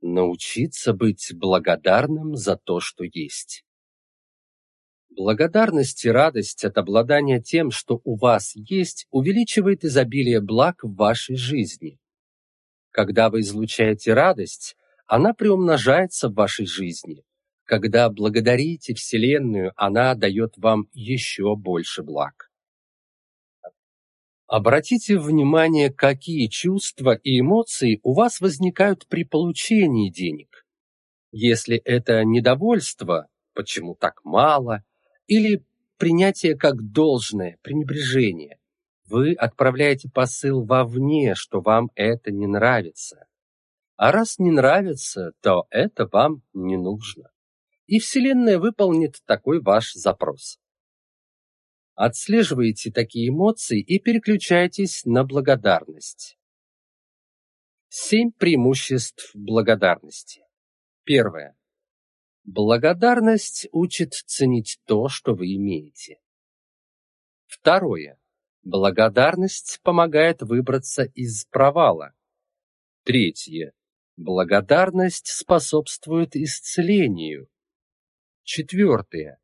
Научиться быть благодарным за то, что есть. Благодарность и радость от обладания тем, что у вас есть, увеличивает изобилие благ в вашей жизни. Когда вы излучаете радость, она приумножается в вашей жизни. Когда благодарите Вселенную, она дает вам еще больше благ. Обратите внимание, какие чувства и эмоции у вас возникают при получении денег. Если это недовольство, почему так мало, или принятие как должное, пренебрежение, вы отправляете посыл вовне, что вам это не нравится. А раз не нравится, то это вам не нужно. И Вселенная выполнит такой ваш запрос. Отслеживайте такие эмоции и переключайтесь на благодарность. Семь преимуществ благодарности. Первое. Благодарность учит ценить то, что вы имеете. Второе. Благодарность помогает выбраться из провала. Третье. Благодарность способствует исцелению. Четвертое.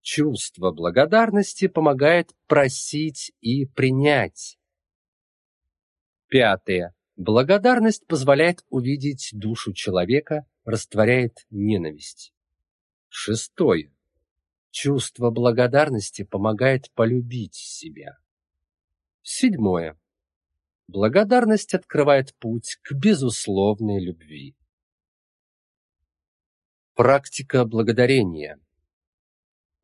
Чувство благодарности помогает просить и принять. Пятое. Благодарность позволяет увидеть душу человека, растворяет ненависть. Шестое. Чувство благодарности помогает полюбить себя. Седьмое. Благодарность открывает путь к безусловной любви. Практика благодарения.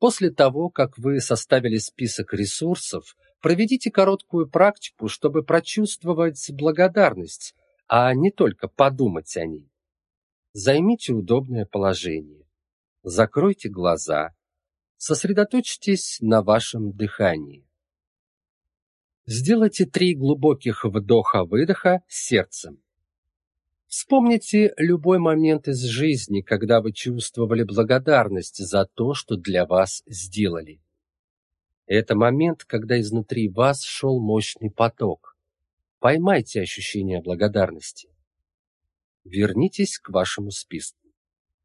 После того, как вы составили список ресурсов, проведите короткую практику, чтобы прочувствовать благодарность, а не только подумать о ней. Займите удобное положение. Закройте глаза. Сосредоточьтесь на вашем дыхании. Сделайте три глубоких вдоха-выдоха сердцем. Вспомните любой момент из жизни, когда вы чувствовали благодарность за то, что для вас сделали. Это момент, когда изнутри вас шел мощный поток. Поймайте ощущение благодарности. Вернитесь к вашему списку.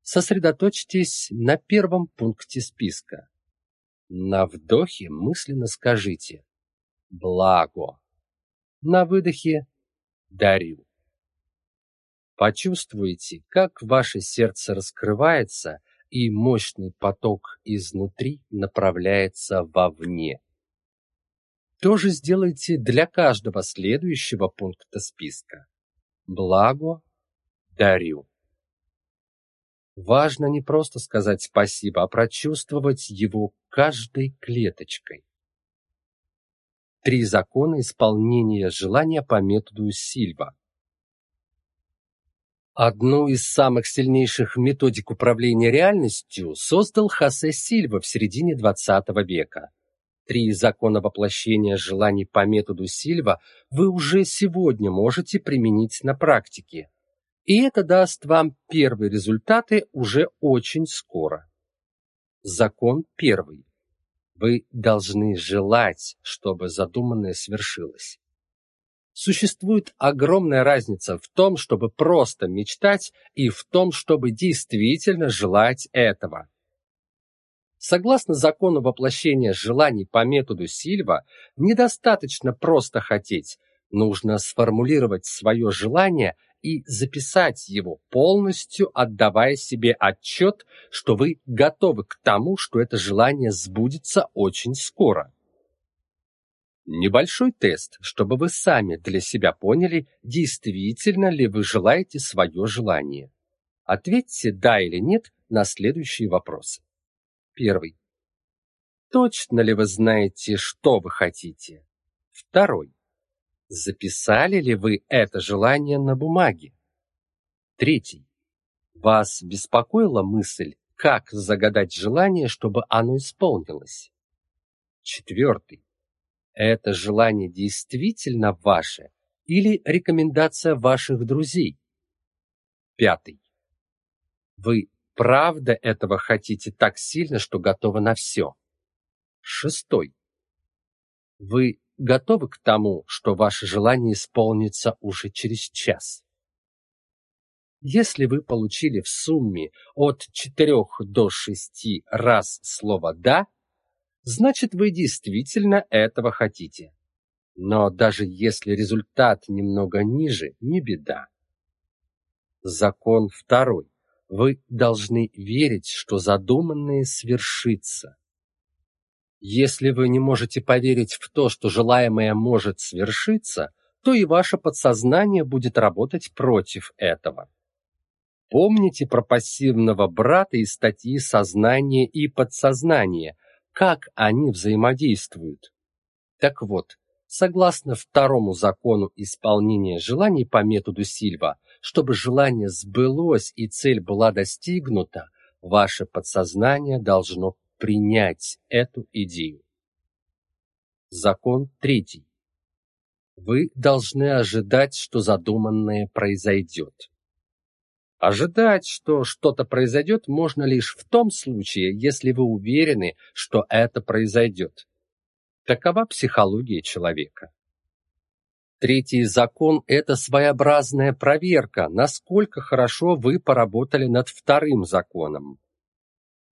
Сосредоточьтесь на первом пункте списка. На вдохе мысленно скажите «Благо». На выдохе «Дарю». Почувствуйте, как ваше сердце раскрывается и мощный поток изнутри направляется вовне. То же сделайте для каждого следующего пункта списка. Благо дарю. Важно не просто сказать спасибо, а прочувствовать его каждой клеточкой. Три закона исполнения желания по методу Сильва. Одну из самых сильнейших методик управления реальностью создал Хосе Сильва в середине XX века. Три закона воплощения желаний по методу Сильва вы уже сегодня можете применить на практике. И это даст вам первые результаты уже очень скоро. Закон первый. Вы должны желать, чтобы задуманное свершилось. Существует огромная разница в том, чтобы просто мечтать, и в том, чтобы действительно желать этого. Согласно закону воплощения желаний по методу Сильва, недостаточно просто хотеть, нужно сформулировать свое желание и записать его полностью, отдавая себе отчет, что вы готовы к тому, что это желание сбудется очень скоро. Небольшой тест, чтобы вы сами для себя поняли, действительно ли вы желаете свое желание. Ответьте «да» или «нет» на следующие вопросы. Первый. Точно ли вы знаете, что вы хотите? Второй. Записали ли вы это желание на бумаге? Третий. Вас беспокоила мысль, как загадать желание, чтобы оно исполнилось? Четвертый. Это желание действительно ваше или рекомендация ваших друзей? Пятый. Вы правда этого хотите так сильно, что готовы на все? Шестой. Вы готовы к тому, что ваше желание исполнится уже через час? Если вы получили в сумме от 4 до 6 раз слово «да», значит вы действительно этого хотите. Но даже если результат немного ниже, не беда. Закон второй. Вы должны верить, что задуманное свершится. Если вы не можете поверить в то, что желаемое может свершиться, то и ваше подсознание будет работать против этого. Помните про пассивного брата из статьи «Сознание и подсознание», как они взаимодействуют. Так вот, согласно второму закону исполнения желаний по методу Сильва, чтобы желание сбылось и цель была достигнута, ваше подсознание должно принять эту идею. Закон третий. Вы должны ожидать, что задуманное произойдет. Ожидать, что что-то произойдет, можно лишь в том случае, если вы уверены, что это произойдет. Такова психология человека. Третий закон – это своеобразная проверка, насколько хорошо вы поработали над вторым законом.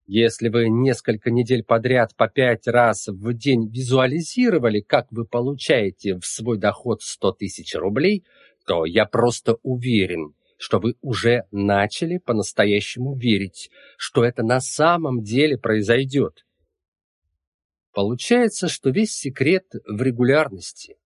Если вы несколько недель подряд по пять раз в день визуализировали, как вы получаете в свой доход 100 тысяч рублей, то я просто уверен, что вы уже начали по-настоящему верить, что это на самом деле произойдет. Получается, что весь секрет в регулярности.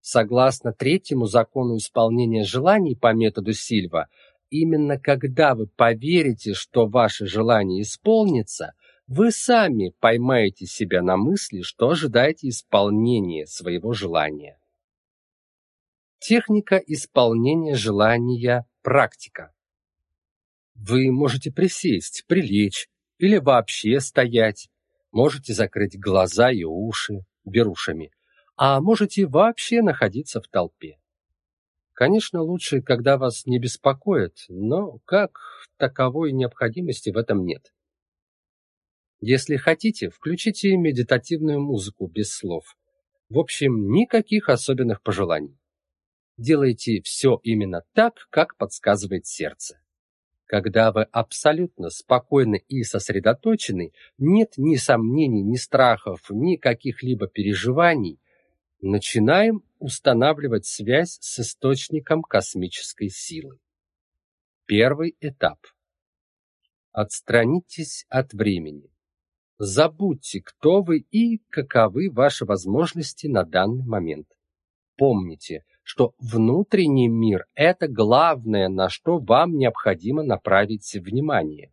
Согласно третьему закону исполнения желаний по методу Сильва, Именно когда вы поверите, что ваше желание исполнится, вы сами поймаете себя на мысли, что ожидаете исполнения своего желания. Техника исполнения желания практика. Вы можете присесть, прилечь или вообще стоять. Можете закрыть глаза и уши берушами, а можете вообще находиться в толпе. Конечно, лучше, когда вас не беспокоят, но как таковой необходимости в этом нет. Если хотите, включите медитативную музыку без слов. В общем, никаких особенных пожеланий. Делайте все именно так, как подсказывает сердце. Когда вы абсолютно спокойны и сосредоточены, нет ни сомнений, ни страхов, ни каких-либо переживаний, начинаем устанавливать связь с источником космической силы. Первый этап. Отстранитесь от времени. Забудьте, кто вы и каковы ваши возможности на данный момент. Помните, что внутренний мир – это главное, на что вам необходимо направить внимание.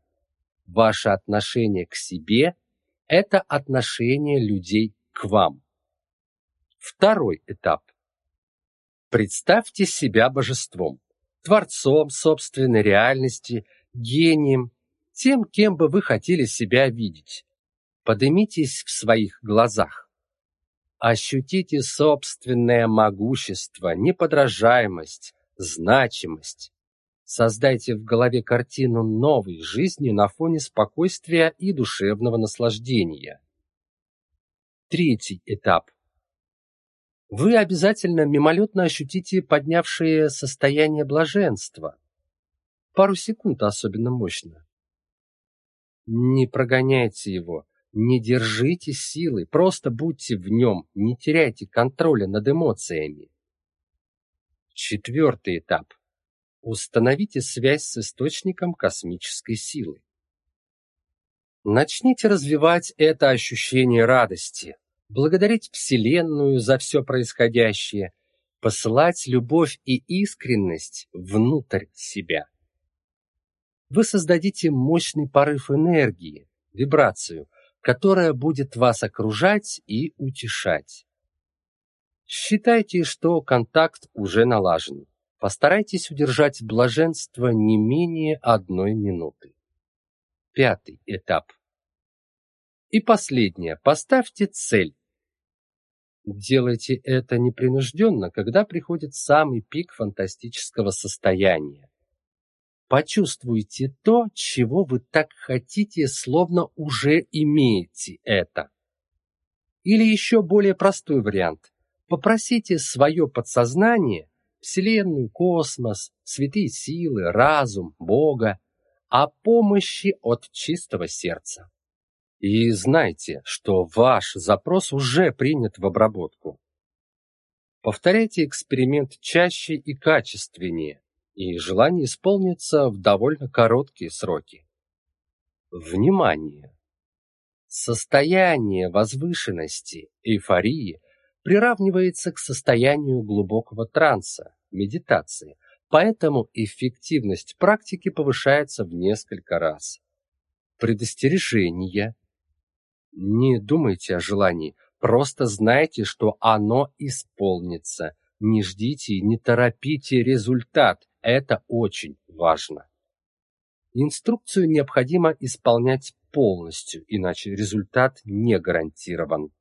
Ваше отношение к себе – это отношение людей к вам. Второй этап. Представьте себя божеством, творцом собственной реальности, гением, тем, кем бы вы хотели себя видеть. Поднимитесь в своих глазах. Ощутите собственное могущество, неподражаемость, значимость. Создайте в голове картину новой жизни на фоне спокойствия и душевного наслаждения. Третий этап вы обязательно мимолетно ощутите поднявшее состояние блаженства. Пару секунд особенно мощно. Не прогоняйте его, не держите силы, просто будьте в нем, не теряйте контроля над эмоциями. Четвертый этап. Установите связь с источником космической силы. Начните развивать это ощущение радости, благодарить Вселенную за все происходящее, посылать любовь и искренность внутрь себя. Вы создадите мощный порыв энергии, вибрацию, которая будет вас окружать и утешать. Считайте, что контакт уже налажен. Постарайтесь удержать блаженство не менее одной минуты. Пятый этап. И последнее. Поставьте цель. Делайте это непринужденно, когда приходит самый пик фантастического состояния. Почувствуйте то, чего вы так хотите, словно уже имеете это. Или еще более простой вариант. Попросите свое подсознание Вселенную, космос, святые силы, разум, Бога, о помощи от чистого сердца. И знайте, что ваш запрос уже принят в обработку. Повторяйте эксперимент чаще и качественнее, и желание исполнится в довольно короткие сроки. Внимание! Состояние возвышенности, эйфории приравнивается к состоянию глубокого транса, медитации, поэтому эффективность практики повышается в несколько раз. Предостережение. Не думайте о желании, просто знайте, что оно исполнится. Не ждите и не торопите результат, это очень важно. Инструкцию необходимо исполнять полностью, иначе результат не гарантирован.